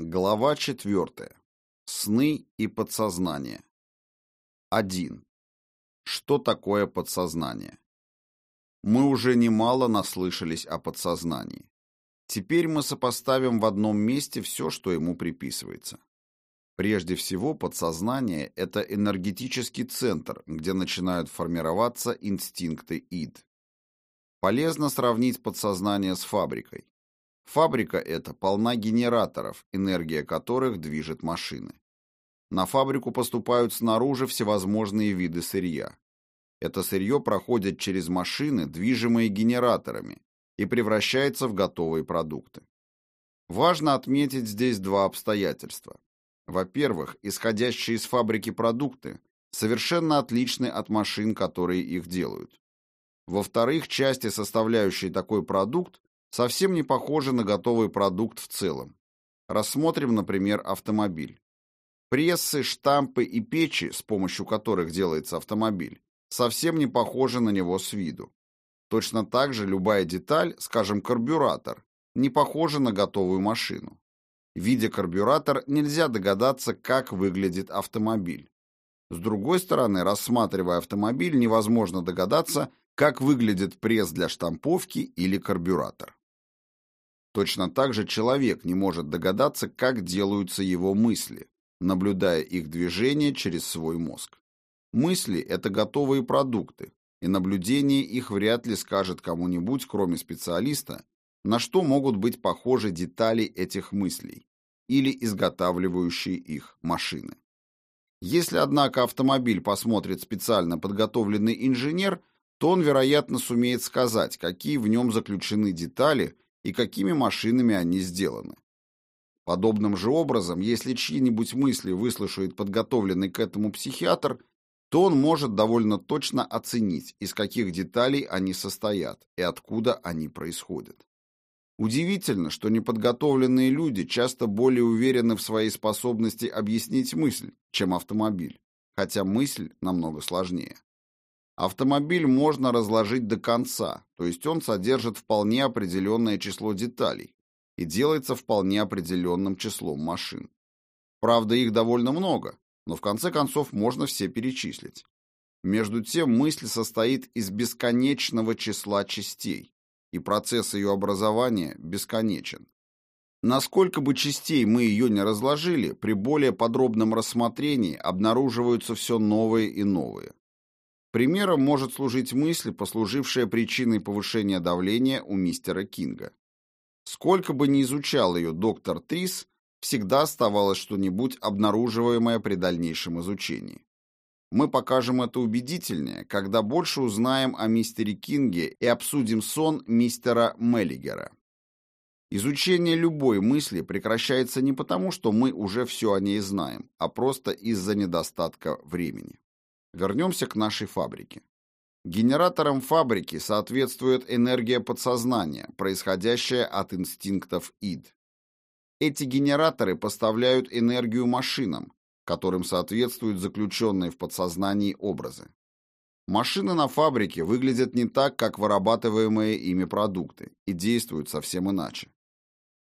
Глава 4. Сны и подсознание. 1. Что такое подсознание? Мы уже немало наслышались о подсознании. Теперь мы сопоставим в одном месте все, что ему приписывается. Прежде всего, подсознание – это энергетический центр, где начинают формироваться инстинкты ид. Полезно сравнить подсознание с фабрикой. Фабрика эта полна генераторов, энергия которых движет машины. На фабрику поступают снаружи всевозможные виды сырья. Это сырье проходит через машины, движимые генераторами, и превращается в готовые продукты. Важно отметить здесь два обстоятельства. Во-первых, исходящие из фабрики продукты совершенно отличны от машин, которые их делают. Во-вторых, части, составляющие такой продукт, совсем не похожи на готовый продукт в целом. Рассмотрим, например, автомобиль. Прессы, штампы и печи, с помощью которых делается автомобиль, совсем не похожи на него с виду. Точно так же любая деталь, скажем, карбюратор, не похожа на готовую машину. Видя карбюратор, нельзя догадаться, как выглядит автомобиль. С другой стороны, рассматривая автомобиль, невозможно догадаться, как выглядит пресс для штамповки или карбюратор. Точно так же человек не может догадаться, как делаются его мысли, наблюдая их движение через свой мозг. Мысли – это готовые продукты, и наблюдение их вряд ли скажет кому-нибудь, кроме специалиста, на что могут быть похожи детали этих мыслей или изготавливающие их машины. Если, однако, автомобиль посмотрит специально подготовленный инженер, то он, вероятно, сумеет сказать, какие в нем заключены детали – и какими машинами они сделаны. Подобным же образом, если чьи-нибудь мысли выслушает подготовленный к этому психиатр, то он может довольно точно оценить, из каких деталей они состоят и откуда они происходят. Удивительно, что неподготовленные люди часто более уверены в своей способности объяснить мысль, чем автомобиль, хотя мысль намного сложнее. Автомобиль можно разложить до конца, то есть он содержит вполне определенное число деталей и делается вполне определенным числом машин. Правда, их довольно много, но в конце концов можно все перечислить. Между тем мысль состоит из бесконечного числа частей, и процесс ее образования бесконечен. Насколько бы частей мы ее не разложили, при более подробном рассмотрении обнаруживаются все новые и новые. Примером может служить мысль, послужившая причиной повышения давления у мистера Кинга. Сколько бы ни изучал ее доктор Трис, всегда оставалось что-нибудь обнаруживаемое при дальнейшем изучении. Мы покажем это убедительнее, когда больше узнаем о мистере Кинге и обсудим сон мистера Меллигера. Изучение любой мысли прекращается не потому, что мы уже все о ней знаем, а просто из-за недостатка времени. Вернемся к нашей фабрике. Генераторам фабрики соответствует энергия подсознания, происходящая от инстинктов ид. Эти генераторы поставляют энергию машинам, которым соответствуют заключенные в подсознании образы. Машины на фабрике выглядят не так, как вырабатываемые ими продукты, и действуют совсем иначе.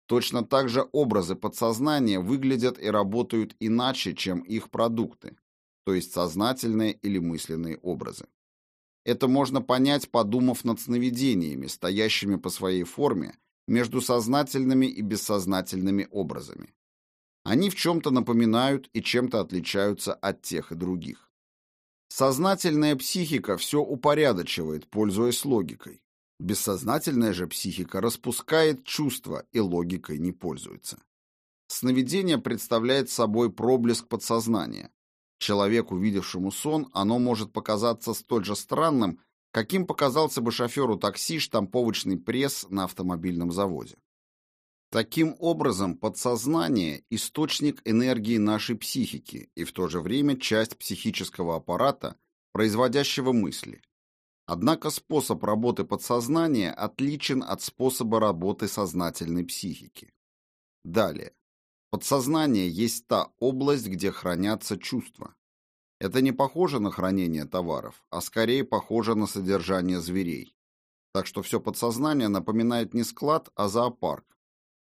Точно так же образы подсознания выглядят и работают иначе, чем их продукты, то есть сознательные или мысленные образы. Это можно понять, подумав над сновидениями, стоящими по своей форме между сознательными и бессознательными образами. Они в чем-то напоминают и чем-то отличаются от тех и других. Сознательная психика все упорядочивает, пользуясь логикой. Бессознательная же психика распускает чувства и логикой не пользуется. Сновидение представляет собой проблеск подсознания, Человеку, видевшему сон, оно может показаться столь же странным, каким показался бы шоферу такси штамповочный пресс на автомобильном заводе. Таким образом, подсознание – источник энергии нашей психики и в то же время часть психического аппарата, производящего мысли. Однако способ работы подсознания отличен от способа работы сознательной психики. Далее. Подсознание есть та область, где хранятся чувства. Это не похоже на хранение товаров, а скорее похоже на содержание зверей. Так что все подсознание напоминает не склад, а зоопарк.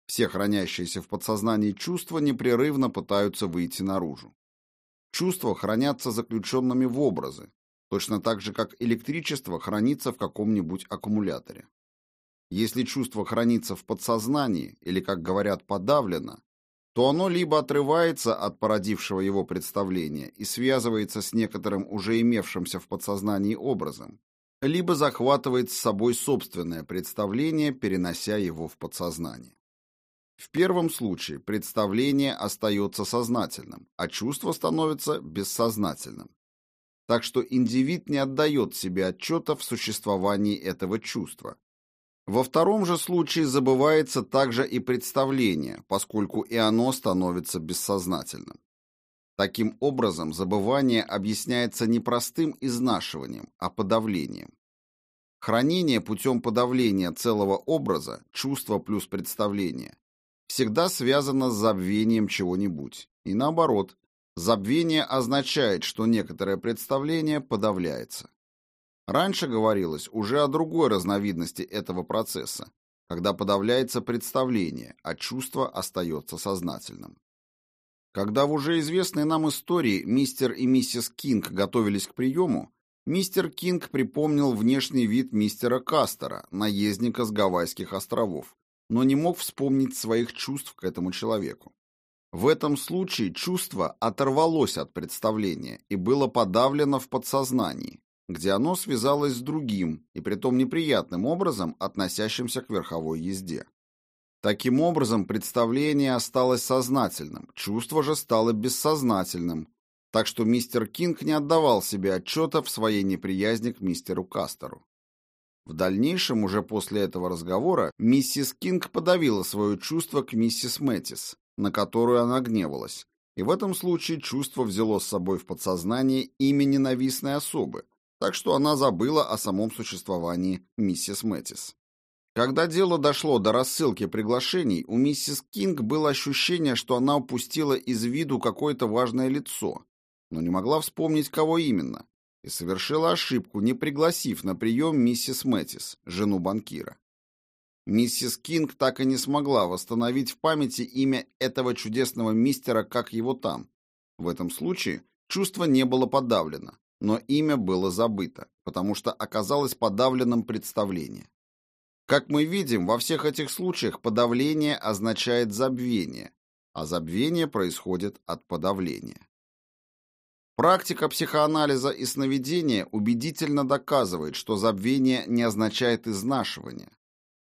Все хранящиеся в подсознании чувства непрерывно пытаются выйти наружу. Чувства хранятся заключенными в образы, точно так же, как электричество хранится в каком-нибудь аккумуляторе. Если чувство хранится в подсознании или, как говорят, подавлено, то оно либо отрывается от породившего его представления и связывается с некоторым уже имевшимся в подсознании образом, либо захватывает с собой собственное представление, перенося его в подсознание. В первом случае представление остается сознательным, а чувство становится бессознательным. Так что индивид не отдает себе отчета в существовании этого чувства, во втором же случае забывается также и представление, поскольку и оно становится бессознательным. Таким образом, забывание объясняется не простым изнашиванием, а подавлением. Хранение путем подавления целого образа, чувства плюс представление, всегда связано с забвением чего-нибудь. И наоборот, забвение означает, что некоторое представление подавляется. Раньше говорилось уже о другой разновидности этого процесса, когда подавляется представление, а чувство остается сознательным. Когда в уже известной нам истории мистер и миссис Кинг готовились к приему, мистер Кинг припомнил внешний вид мистера Кастера, наездника с Гавайских островов, но не мог вспомнить своих чувств к этому человеку. В этом случае чувство оторвалось от представления и было подавлено в подсознании, где оно связалось с другим, и притом неприятным образом, относящимся к верховой езде. Таким образом, представление осталось сознательным, чувство же стало бессознательным, так что мистер Кинг не отдавал себе отчета в своей неприязни к мистеру Кастеру. В дальнейшем, уже после этого разговора, миссис Кинг подавила свое чувство к миссис Мэттис, на которую она гневалась, и в этом случае чувство взяло с собой в подсознание имя ненавистной особы, так что она забыла о самом существовании миссис Мэттис. Когда дело дошло до рассылки приглашений, у миссис Кинг было ощущение, что она упустила из виду какое-то важное лицо, но не могла вспомнить, кого именно, и совершила ошибку, не пригласив на прием миссис Мэттис, жену банкира. Миссис Кинг так и не смогла восстановить в памяти имя этого чудесного мистера, как его там. В этом случае чувство не было подавлено, но имя было забыто, потому что оказалось подавленным представление. Как мы видим, во всех этих случаях подавление означает забвение, а забвение происходит от подавления. Практика психоанализа и сновидения убедительно доказывает, что забвение не означает изнашивание.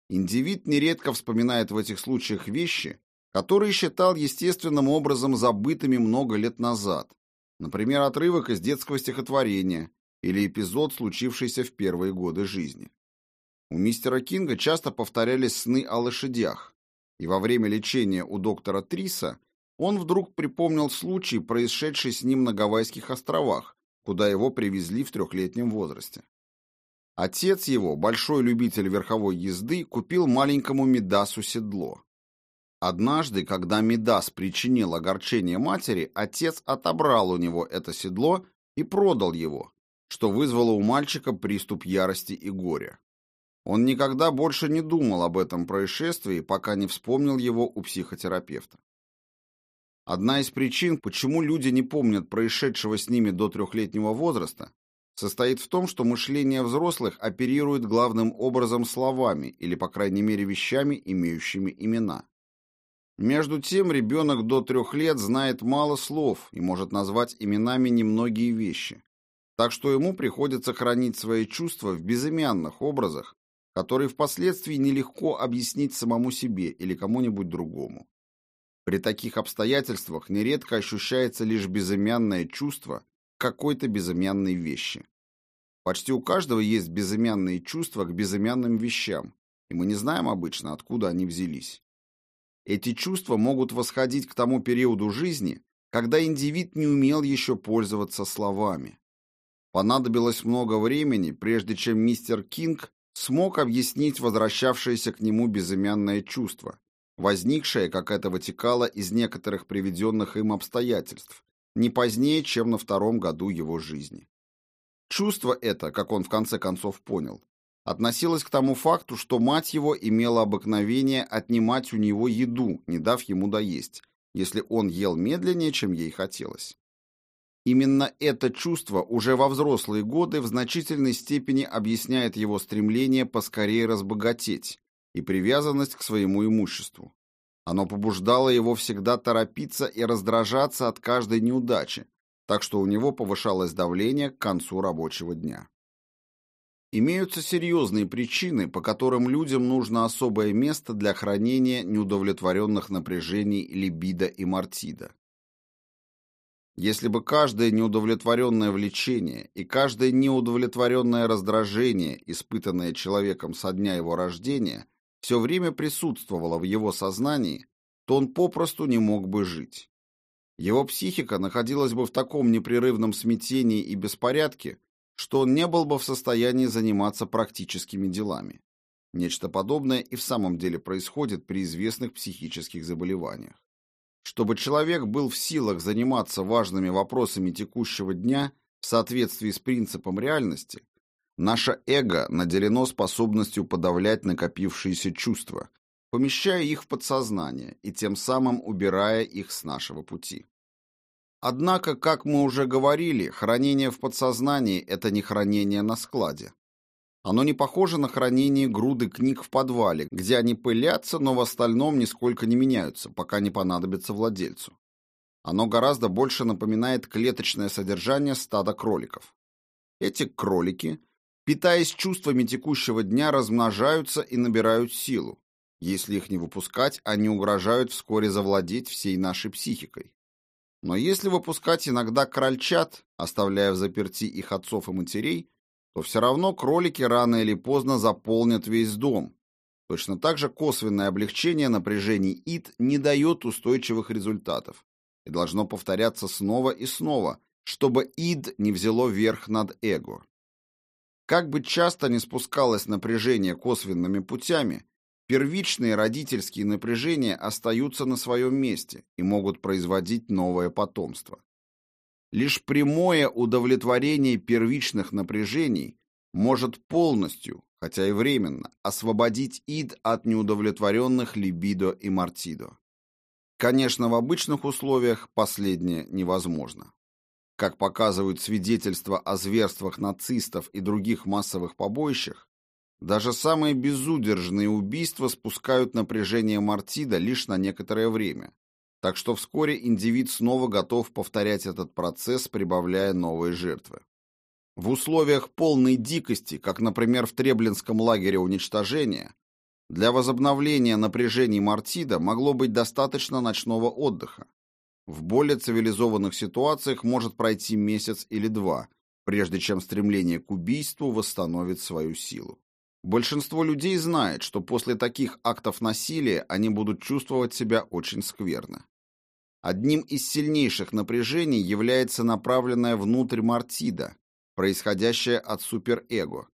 Индивид нередко вспоминает в этих случаях вещи, которые считал естественным образом забытыми много лет назад, Например, отрывок из детского стихотворения или эпизод, случившийся в первые годы жизни. У мистера Кинга часто повторялись сны о лошадях, и во время лечения у доктора Триса он вдруг припомнил случай, происшедший с ним на Гавайских островах, куда его привезли в трехлетнем возрасте. Отец его, большой любитель верховой езды, купил маленькому Медасу седло. Однажды, когда Мидас причинил огорчение матери, отец отобрал у него это седло и продал его, что вызвало у мальчика приступ ярости и горя. Он никогда больше не думал об этом происшествии, пока не вспомнил его у психотерапевта. Одна из причин, почему люди не помнят происшедшего с ними до трехлетнего возраста, состоит в том, что мышление взрослых оперирует главным образом словами или, по крайней мере, вещами, имеющими имена. Между тем, ребенок до трех лет знает мало слов и может назвать именами немногие вещи. Так что ему приходится хранить свои чувства в безымянных образах, которые впоследствии нелегко объяснить самому себе или кому-нибудь другому. При таких обстоятельствах нередко ощущается лишь безымянное чувство какой-то безымянной вещи. Почти у каждого есть безымянные чувства к безымянным вещам, и мы не знаем обычно, откуда они взялись. Эти чувства могут восходить к тому периоду жизни, когда индивид не умел еще пользоваться словами. Понадобилось много времени, прежде чем мистер Кинг смог объяснить возвращавшееся к нему безымянное чувство, возникшее, как это вытекало из некоторых приведенных им обстоятельств, не позднее, чем на втором году его жизни. Чувство это, как он в конце концов понял, относилось к тому факту, что мать его имела обыкновение отнимать у него еду, не дав ему доесть, если он ел медленнее, чем ей хотелось. Именно это чувство уже во взрослые годы в значительной степени объясняет его стремление поскорее разбогатеть и привязанность к своему имуществу. Оно побуждало его всегда торопиться и раздражаться от каждой неудачи, так что у него повышалось давление к концу рабочего дня. Имеются серьезные причины, по которым людям нужно особое место для хранения неудовлетворенных напряжений либидо и мартида. Если бы каждое неудовлетворенное влечение и каждое неудовлетворенное раздражение, испытанное человеком со дня его рождения, все время присутствовало в его сознании, то он попросту не мог бы жить. Его психика находилась бы в таком непрерывном смятении и беспорядке, что он не был бы в состоянии заниматься практическими делами. Нечто подобное и в самом деле происходит при известных психических заболеваниях. Чтобы человек был в силах заниматься важными вопросами текущего дня в соответствии с принципом реальности, наше эго наделено способностью подавлять накопившиеся чувства, помещая их в подсознание и тем самым убирая их с нашего пути. Однако, как мы уже говорили, хранение в подсознании – это не хранение на складе. Оно не похоже на хранение груды книг в подвале, где они пылятся, но в остальном нисколько не меняются, пока не понадобится владельцу. Оно гораздо больше напоминает клеточное содержание стада кроликов. Эти кролики, питаясь чувствами текущего дня, размножаются и набирают силу. Если их не выпускать, они угрожают вскоре завладеть всей нашей психикой. Но если выпускать иногда крольчат, оставляя в заперти их отцов и матерей, то все равно кролики рано или поздно заполнят весь дом. Точно так же косвенное облегчение напряжений ид не дает устойчивых результатов и должно повторяться снова и снова, чтобы ид не взяло верх над эго. Как бы часто ни спускалось напряжение косвенными путями, первичные родительские напряжения остаются на своем месте и могут производить новое потомство. Лишь прямое удовлетворение первичных напряжений может полностью, хотя и временно, освободить ид от неудовлетворенных либидо и мартидо. Конечно, в обычных условиях последнее невозможно. Как показывают свидетельства о зверствах нацистов и других массовых побоищах, даже самые безудержные убийства спускают напряжение мартида лишь на некоторое время, так что вскоре индивид снова готов повторять этот процесс, прибавляя новые жертвы. В условиях полной дикости, как, например, в Треблинском лагере уничтожения, для возобновления напряжений Мартида могло быть достаточно ночного отдыха. В более цивилизованных ситуациях может пройти месяц или два, прежде чем стремление к убийству восстановит свою силу. Большинство людей знает, что после таких актов насилия они будут чувствовать себя очень скверно. Одним из сильнейших напряжений является направленное внутрь мартида, происходящее от суперэго.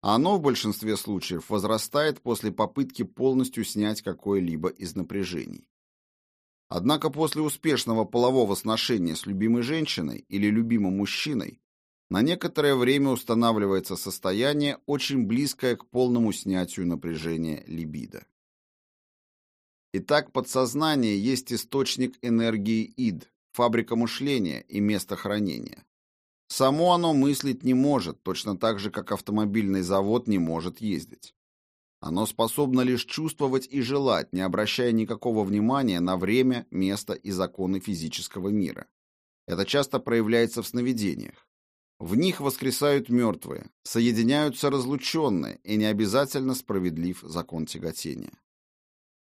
Оно в большинстве случаев возрастает после попытки полностью снять какое-либо из напряжений. Однако после успешного полового сношения с любимой женщиной или любимым мужчиной на некоторое время устанавливается состояние, очень близкое к полному снятию напряжения либидо. Итак, подсознание есть источник энергии ид, фабрика мышления и место хранения. Само оно мыслить не может, точно так же, как автомобильный завод не может ездить. Оно способно лишь чувствовать и желать, не обращая никакого внимания на время, место и законы физического мира. Это часто проявляется в сновидениях. В них воскресают мертвые, соединяются разлученные, и не обязательно справедлив закон тяготения.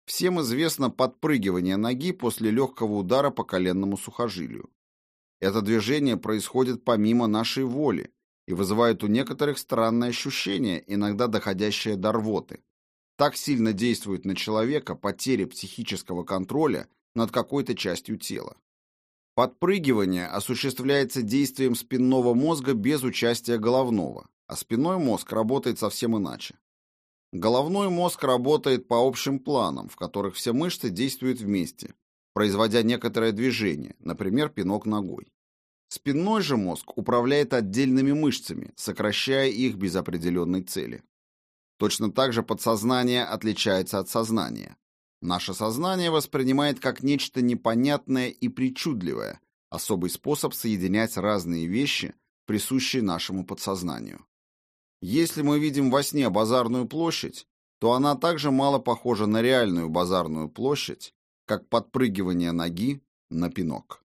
Всем известно подпрыгивание ноги после легкого удара по коленному сухожилию. Это движение происходит помимо нашей воли и вызывает у некоторых странное ощущение, иногда доходящее до рвоты. Так сильно действует на человека потеря психического контроля над какой-то частью тела. Подпрыгивание осуществляется действием спинного мозга без участия головного, а спинной мозг работает совсем иначе. Головной мозг работает по общим планам, в которых все мышцы действуют вместе, производя некоторое движение, например, пинок ногой. Спинной же мозг управляет отдельными мышцами, сокращая их без определенной цели. Точно так же подсознание отличается от сознания. Наше сознание воспринимает как нечто непонятное и причудливое, особый способ соединять разные вещи, присущие нашему подсознанию. Если мы видим во сне базарную площадь, то она также мало похожа на реальную базарную площадь, как подпрыгивание ноги на пинок.